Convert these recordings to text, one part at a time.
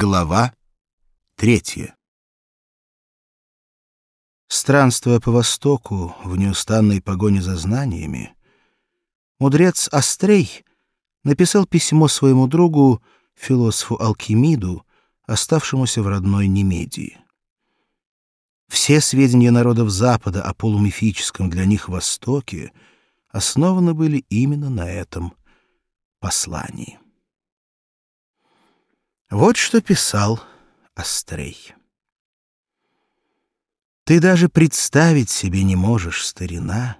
Глава третья. Странствуя по Востоку в неустанной погоне за знаниями, мудрец Острей написал письмо своему другу, философу Алкимиду, оставшемуся в родной Немедии. Все сведения народов Запада о полумифическом для них Востоке основаны были именно на этом послании. Вот что писал Острей. Ты даже представить себе не можешь, старина,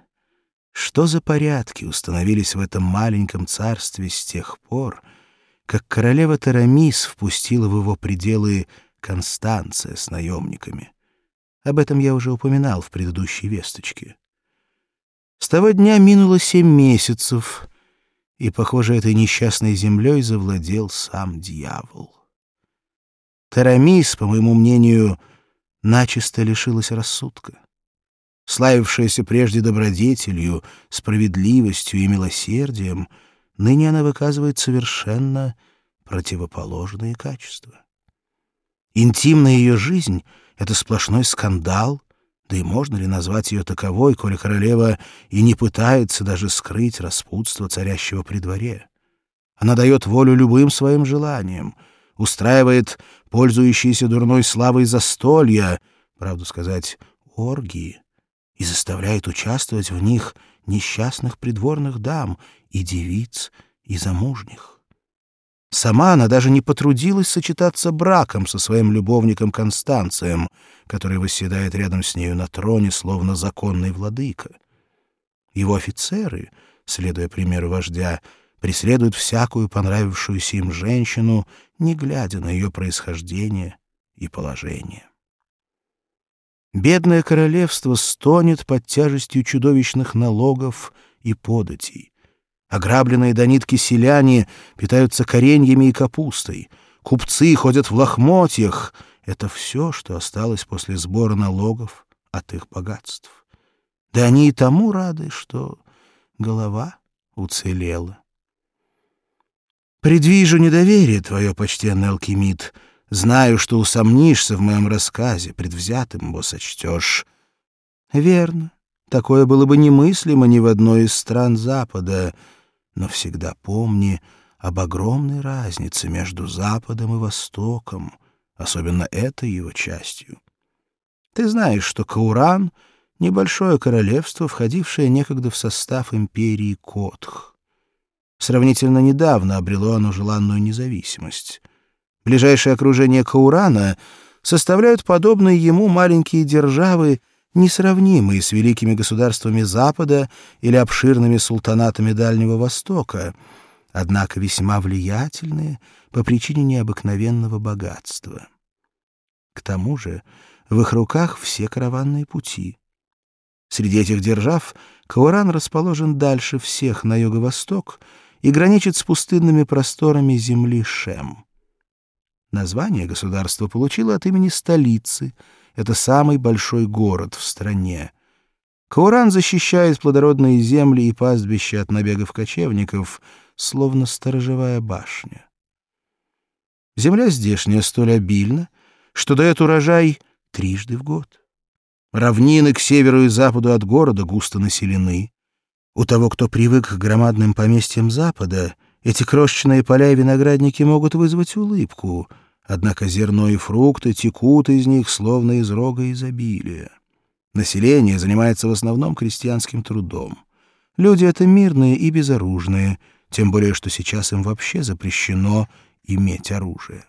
что за порядки установились в этом маленьком царстве с тех пор, как королева Тарамис впустила в его пределы Констанция с наемниками. Об этом я уже упоминал в предыдущей весточке. С того дня минуло семь месяцев, и, похоже, этой несчастной землей завладел сам дьявол. Тарамис, по моему мнению, начисто лишилась рассудка. Славившаяся прежде добродетелью, справедливостью и милосердием, ныне она выказывает совершенно противоположные качества. Интимная ее жизнь — это сплошной скандал, да и можно ли назвать ее таковой, коли королева и не пытается даже скрыть распутство царящего при дворе? Она дает волю любым своим желаниям — устраивает пользующиеся дурной славой застолья, правду сказать, оргии, и заставляет участвовать в них несчастных придворных дам и девиц, и замужних. Сама она даже не потрудилась сочетаться браком со своим любовником Констанцием, который восседает рядом с нею на троне, словно законный владыка. Его офицеры, следуя примеру вождя, преследуют всякую понравившуюся им женщину, не глядя на ее происхождение и положение. Бедное королевство стонет под тяжестью чудовищных налогов и податей. Ограбленные до нитки селяне питаются кореньями и капустой. Купцы ходят в лохмотьях. Это все, что осталось после сбора налогов от их богатств. Да они и тому рады, что голова уцелела. Предвижу недоверие твое, почтенный алхимит. Знаю, что усомнишься в моем рассказе, предвзятым его сочтешь. Верно. Такое было бы немыслимо ни в одной из стран Запада. Но всегда помни об огромной разнице между Западом и Востоком, особенно этой его частью. Ты знаешь, что Кауран — небольшое королевство, входившее некогда в состав империи Котх. Сравнительно недавно обрело оно желанную независимость. Ближайшее окружение Каурана составляют подобные ему маленькие державы, несравнимые с великими государствами Запада или обширными султанатами Дальнего Востока, однако весьма влиятельные по причине необыкновенного богатства. К тому же в их руках все караванные пути. Среди этих держав Кауран расположен дальше всех на юго-восток — и граничит с пустынными просторами земли Шем. Название государства получило от имени столицы. Это самый большой город в стране. Кауран защищает плодородные земли и пастбища от набегов кочевников, словно сторожевая башня. Земля здешняя столь обильна, что дает урожай трижды в год. Равнины к северу и западу от города густо населены. У того, кто привык к громадным поместьям Запада, эти крошечные поля и виноградники могут вызвать улыбку, однако зерно и фрукты текут из них, словно из рога изобилия. Население занимается в основном крестьянским трудом. Люди — это мирные и безоружные, тем более что сейчас им вообще запрещено иметь оружие.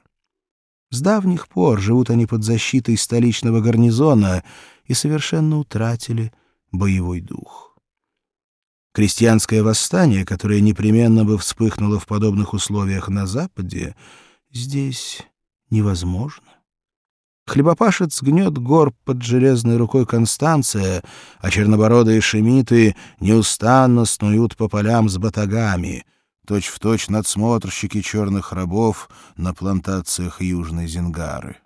С давних пор живут они под защитой столичного гарнизона и совершенно утратили боевой дух. Крестьянское восстание, которое непременно бы вспыхнуло в подобных условиях на Западе, здесь невозможно. Хлебопашец гнет горб под железной рукой Констанция, а чернобородые шемиты неустанно снуют по полям с батагами, точь-в-точь надсмотрщики черных рабов на плантациях Южной Зингары.